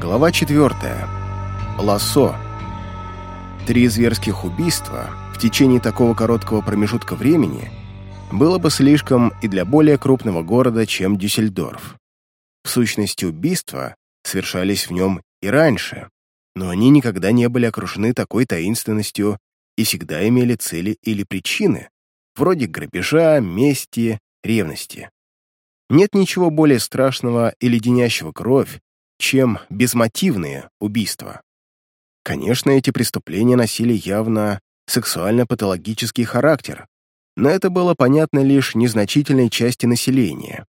Глава 4. Лассо. Три зверских убийства в течение такого короткого промежутка времени было бы слишком и для более крупного города, чем Дюссельдорф. В сущности, убийства совершались в нем и раньше, но они никогда не были окружены такой таинственностью и всегда имели цели или причины, вроде грабежа, мести, ревности. Нет ничего более страшного и леденящего кровь, чем безмотивные убийства. Конечно, эти преступления носили явно сексуально-патологический характер, но это было понятно лишь незначительной части населения.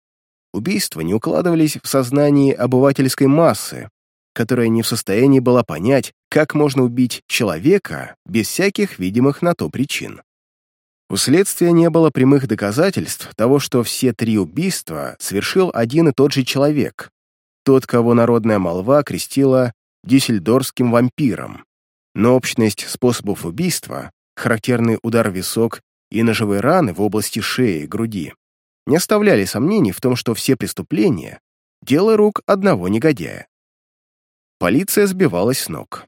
Убийства не укладывались в сознании обывательской массы, которая не в состоянии была понять, как можно убить человека без всяких видимых на то причин. У следствия не было прямых доказательств того, что все три убийства совершил один и тот же человек, тот, кого народная молва крестила дюссельдорфским вампиром. Но общность способов убийства, характерный удар в висок и ножевые раны в области шеи и груди не оставляли сомнений в том, что все преступления — дело рук одного негодяя. Полиция сбивалась с ног.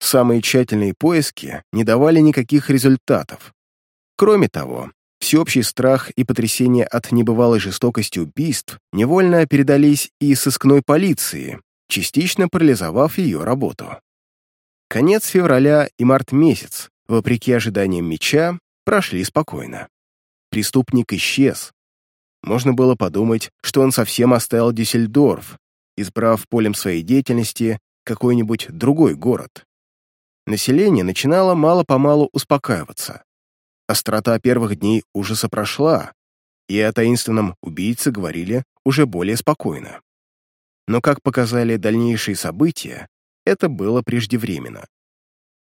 Самые тщательные поиски не давали никаких результатов. Кроме того, Всеобщий страх и потрясение от небывалой жестокости убийств невольно передались и сыскной полиции, частично парализовав ее работу. Конец февраля и март месяц, вопреки ожиданиям меча, прошли спокойно. Преступник исчез. Можно было подумать, что он совсем оставил Дюссельдорф, избрав полем своей деятельности какой-нибудь другой город. Население начинало мало-помалу успокаиваться. Острота первых дней ужаса прошла, и о таинственном убийце говорили уже более спокойно. Но, как показали дальнейшие события, это было преждевременно.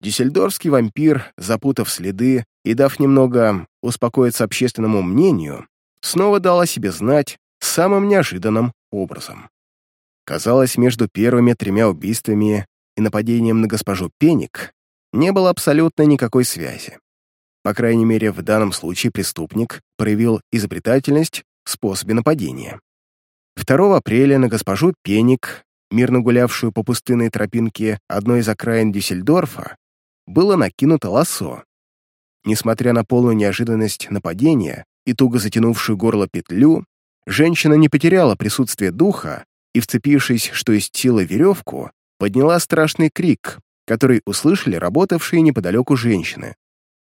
Дюссельдорфский вампир, запутав следы и дав немного успокоиться общественному мнению, снова дал о себе знать самым неожиданным образом. Казалось, между первыми тремя убийствами и нападением на госпожу Пеник не было абсолютно никакой связи. По крайней мере, в данном случае преступник проявил изобретательность в способе нападения. 2 апреля на госпожу Пеник, мирно гулявшую по пустынной тропинке одной из окраин Дюссельдорфа, было накинуто лассо. Несмотря на полную неожиданность нападения и туго затянувшую горло петлю, женщина не потеряла присутствие духа и, вцепившись, что есть силы веревку, подняла страшный крик, который услышали работавшие неподалеку женщины.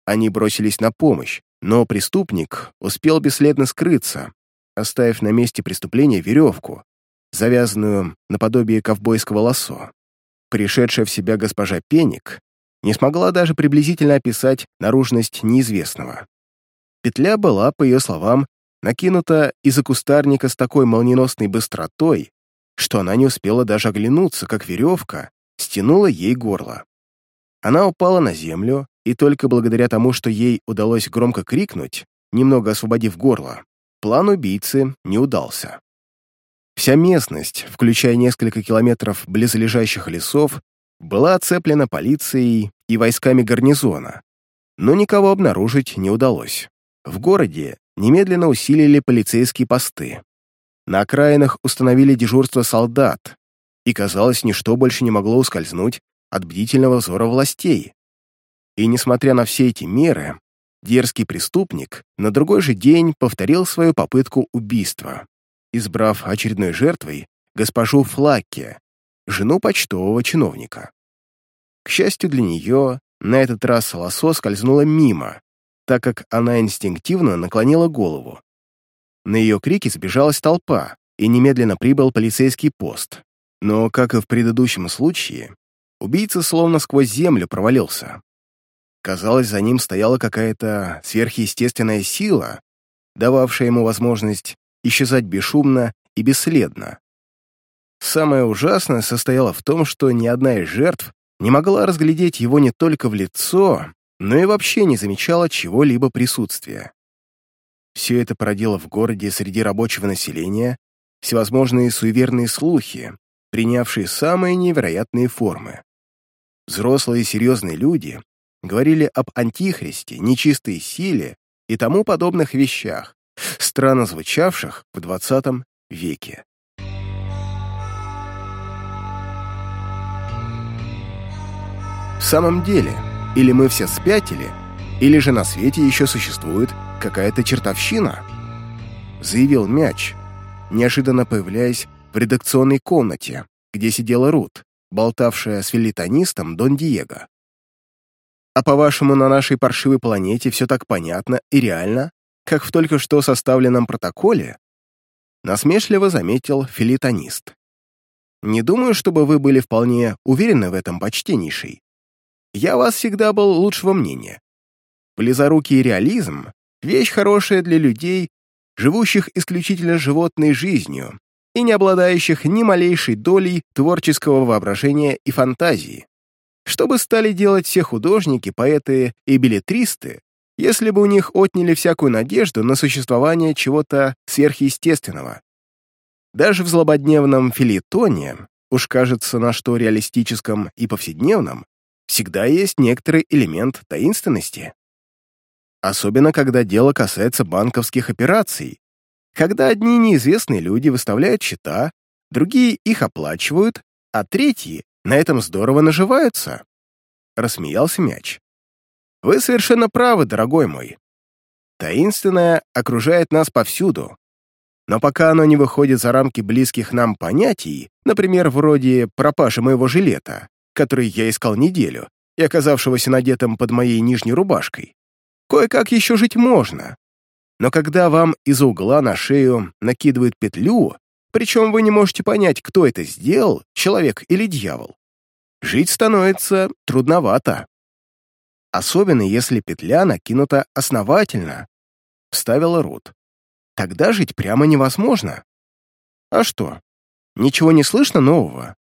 Они бросились на помощь, но преступник успел бесследно скрыться, оставив на месте преступления веревку, завязанную наподобие ковбойского лассо. Пришедшая в себя госпожа Пеник не смогла даже приблизительно описать наружность неизвестного. Петля была, по ее словам, накинута из-за кустарника с такой молниеносной быстротой, что она не успела даже оглянуться, как веревка стянула ей горло. Она упала на землю, и только благодаря тому, что ей удалось громко крикнуть, немного освободив горло, план убийцы не удался. Вся местность, включая несколько километров близлежащих лесов, была оцеплена полицией и войсками гарнизона, но никого обнаружить не удалось. В городе немедленно усилили полицейские посты. На окраинах установили дежурство солдат, и, казалось, ничто больше не могло ускользнуть от бдительного взора властей, и, несмотря на все эти меры, дерзкий преступник на другой же день повторил свою попытку убийства, избрав очередной жертвой госпожу Флакке, жену почтового чиновника. К счастью для нее, на этот раз лосо скользнуло мимо, так как она инстинктивно наклонила голову. На ее крики сбежалась толпа, и немедленно прибыл полицейский пост. Но, как и в предыдущем случае, убийца словно сквозь землю провалился. Казалось, за ним стояла какая-то сверхъестественная сила, дававшая ему возможность исчезать бесшумно и бесследно. Самое ужасное состояло в том, что ни одна из жертв не могла разглядеть его не только в лицо, но и вообще не замечала чего-либо присутствия. Все это породило в городе среди рабочего населения всевозможные суеверные слухи, принявшие самые невероятные формы. Взрослые серьезные люди говорили об антихристе, нечистой силе и тому подобных вещах, странно звучавших в XX веке. В самом деле, или мы все спятили, или же на свете еще существует какая-то чертовщина? Заявил мяч, неожиданно появляясь в редакционной комнате, где сидела Рут, болтавшая с филитонистом Дон Диего. А по-вашему, на нашей паршивой планете все так понятно и реально, как в только что составленном протоколе? Насмешливо заметил филитонист. Не думаю, чтобы вы были вполне уверены в этом, почтеннейший. Я вас всегда был лучшего мнения. Близорукий реализм — вещь хорошая для людей, живущих исключительно животной жизнью и не обладающих ни малейшей долей творческого воображения и фантазии. Что бы стали делать все художники, поэты и билетристы, если бы у них отняли всякую надежду на существование чего-то сверхъестественного? Даже в злободневном филитоне, уж кажется на что реалистическом и повседневном, всегда есть некоторый элемент таинственности. Особенно, когда дело касается банковских операций, когда одни неизвестные люди выставляют счета, другие их оплачивают, а третьи на этом здорово наживаются. Рассмеялся мяч. Вы совершенно правы, дорогой мой. Таинственное окружает нас повсюду. Но пока оно не выходит за рамки близких нам понятий, например, вроде пропажи моего жилета, который я искал неделю, и оказавшегося надетым под моей нижней рубашкой. Кое-как еще жить можно. Но когда вам из-за угла на шею накидывают петлю, причем вы не можете понять, кто это сделал, человек или дьявол, жить становится трудновато. Особенно если петля накинута основательно, вставила Рут. Тогда жить прямо невозможно. А что, ничего не слышно нового?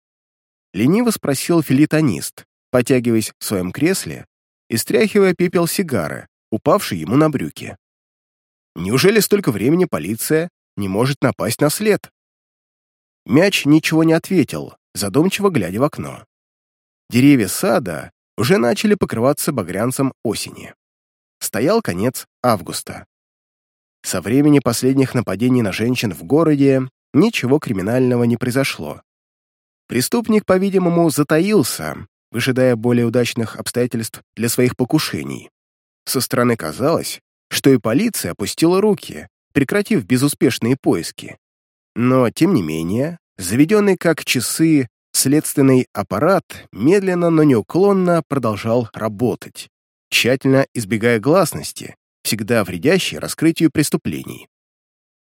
Лениво спросил филитонист, потягиваясь в своем кресле и стряхивая пепел сигары, упавший ему на брюки. Неужели столько времени полиция не может напасть на след? Мяч ничего не ответил, задумчиво глядя в окно. Деревья сада уже начали покрываться багрянцем осени. Стоял конец августа. Со времени последних нападений на женщин в городе ничего криминального не произошло. Преступник, по-видимому, затаился, выжидая более удачных обстоятельств для своих покушений. Со стороны казалось, что и полиция опустила руки, прекратив безуспешные поиски. Но, тем не менее, заведенный как часы следственный аппарат медленно, но неуклонно продолжал работать, тщательно избегая гласности, всегда вредящей раскрытию преступлений.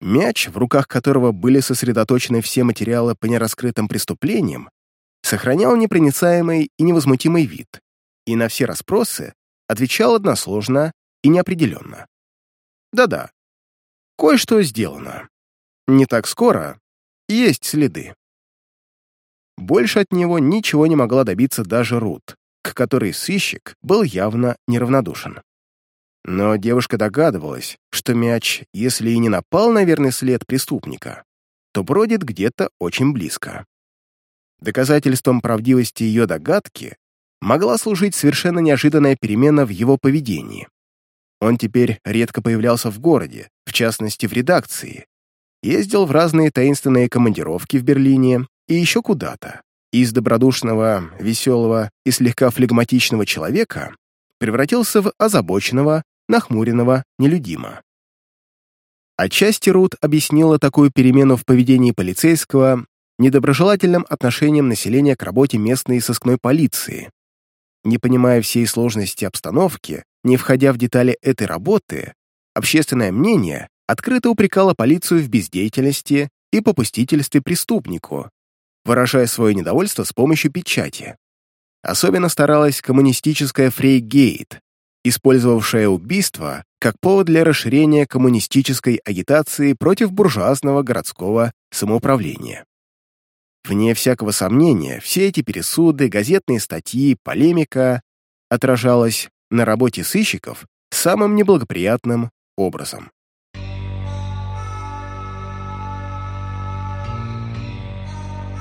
Мяч, в руках которого были сосредоточены все материалы по нераскрытым преступлениям, сохранял непроницаемый и невозмутимый вид, и на все расспросы отвечал односложно и неопределенно. Да-да, кое-что сделано. Не так скоро, есть следы. Больше от него ничего не могла добиться даже Рут, к которой сыщик был явно неравнодушен. Но девушка догадывалась, что мяч, если и не напал на верный след преступника, то бродит где-то очень близко. Доказательством правдивости ее догадки могла служить совершенно неожиданная перемена в его поведении. Он теперь редко появлялся в городе, в частности, в редакции, ездил в разные таинственные командировки в Берлине и еще куда-то. Из добродушного, веселого и слегка флегматичного человека превратился в озабоченного, нахмуренного нелюдима. Отчасти Рут объяснила такую перемену в поведении полицейского недоброжелательным отношением населения к работе местной сыскной полиции. Не понимая всей сложности обстановки, не входя в детали этой работы, общественное мнение открыто упрекало полицию в бездеятельности и попустительстве преступнику, выражая свое недовольство с помощью печати. Особенно старалась коммунистическая Фрейгейт, использовавшая убийство как повод для расширения коммунистической агитации против буржуазного городского самоуправления. Вне всякого сомнения, все эти пересуды, газетные статьи, полемика отражалась на работе сыщиков самым неблагоприятным образом.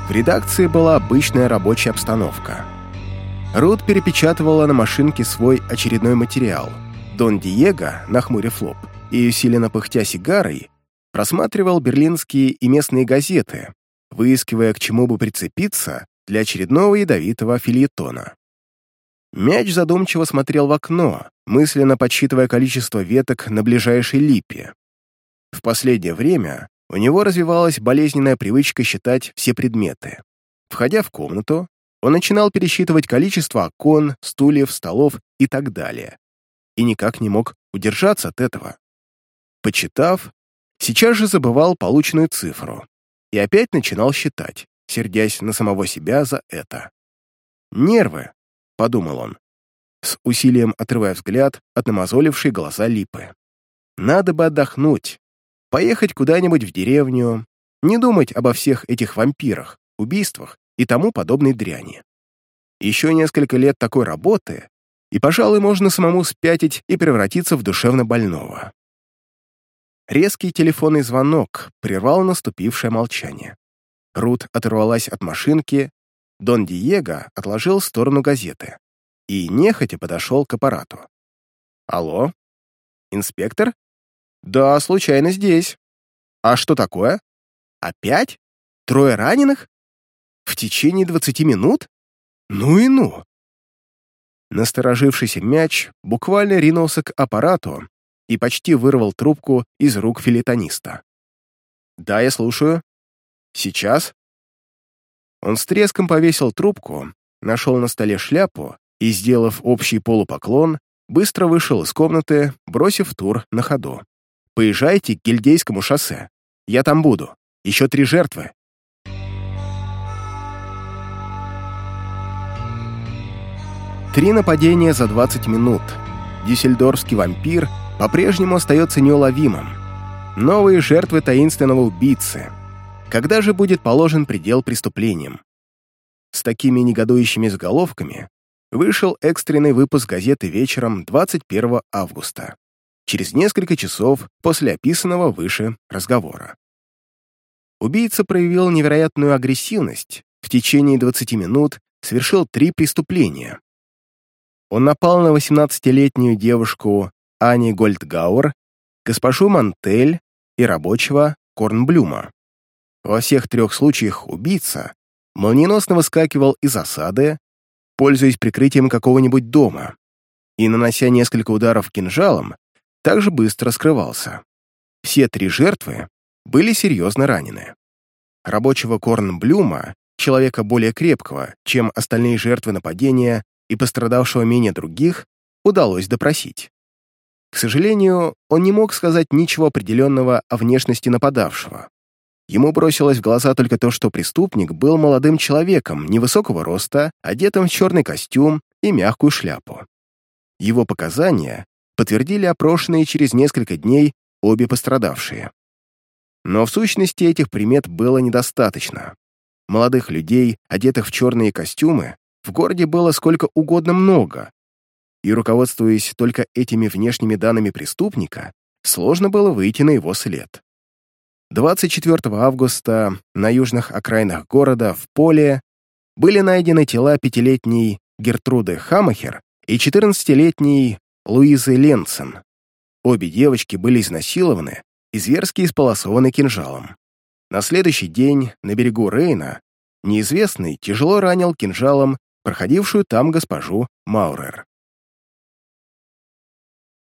В редакции была обычная рабочая обстановка. Рут перепечатывала на машинке свой очередной материал. Дон Диего, нахмурив лоб и усиленно пыхтя сигарой, просматривал берлинские и местные газеты, выискивая, к чему бы прицепиться для очередного ядовитого фильетона. Мяч задумчиво смотрел в окно, мысленно подсчитывая количество веток на ближайшей липе. В последнее время у него развивалась болезненная привычка считать все предметы. Входя в комнату, он начинал пересчитывать количество окон, стульев, столов и так далее. И никак не мог удержаться от этого. Почитав, сейчас же забывал полученную цифру и опять начинал считать, сердясь на самого себя за это. «Нервы», — подумал он, с усилием отрывая взгляд от намазолившей глаза липы. «Надо бы отдохнуть, поехать куда-нибудь в деревню, не думать обо всех этих вампирах, убийствах и тому подобной дряни. Еще несколько лет такой работы, и, пожалуй, можно самому спятить и превратиться в душевно больного. Резкий телефонный звонок прервал наступившее молчание. Рут оторвалась от машинки, Дон Диего отложил в сторону газеты и нехотя подошел к аппарату. «Алло? Инспектор?» «Да, случайно здесь. А что такое? Опять? Трое раненых? В течение двадцати минут? Ну и ну!» Насторожившийся мяч буквально ринулся к аппарату и почти вырвал трубку из рук филитониста. «Да, я слушаю. Сейчас?» Он с треском повесил трубку, нашел на столе шляпу и, сделав общий полупоклон, быстро вышел из комнаты, бросив тур на ходу. «Поезжайте к Гильдейскому шоссе. Я там буду. Еще три жертвы. Три нападения за 20 минут. Дюссельдорфский вампир по-прежнему остается неуловимым. Новые жертвы таинственного убийцы. Когда же будет положен предел преступлениям? С такими негодующими заголовками вышел экстренный выпуск газеты вечером 21 августа, через несколько часов после описанного выше разговора. Убийца проявил невероятную агрессивность, в течение 20 минут совершил три преступления, он напал на 18-летнюю девушку Ани Гольдгауэр, госпожу Мантель и рабочего Корнблюма. Во всех трех случаях убийца молниеносно выскакивал из осады, пользуясь прикрытием какого-нибудь дома, и, нанося несколько ударов кинжалом, также быстро скрывался. Все три жертвы были серьезно ранены. Рабочего Корнблюма, человека более крепкого, чем остальные жертвы нападения, и пострадавшего менее других удалось допросить. К сожалению, он не мог сказать ничего определенного о внешности нападавшего. Ему бросилось в глаза только то, что преступник был молодым человеком невысокого роста, одетым в черный костюм и мягкую шляпу. Его показания подтвердили опрошенные через несколько дней обе пострадавшие. Но в сущности этих примет было недостаточно. Молодых людей, одетых в черные костюмы, в городе было сколько угодно много, и, руководствуясь только этими внешними данными преступника, сложно было выйти на его след. 24 августа на южных окраинах города, в поле, были найдены тела пятилетней Гертруды Хамахер и 14-летней Луизы Ленцен. Обе девочки были изнасилованы и зверски исполосованы кинжалом. На следующий день на берегу Рейна неизвестный тяжело ранил кинжалом проходившую там госпожу Маурер.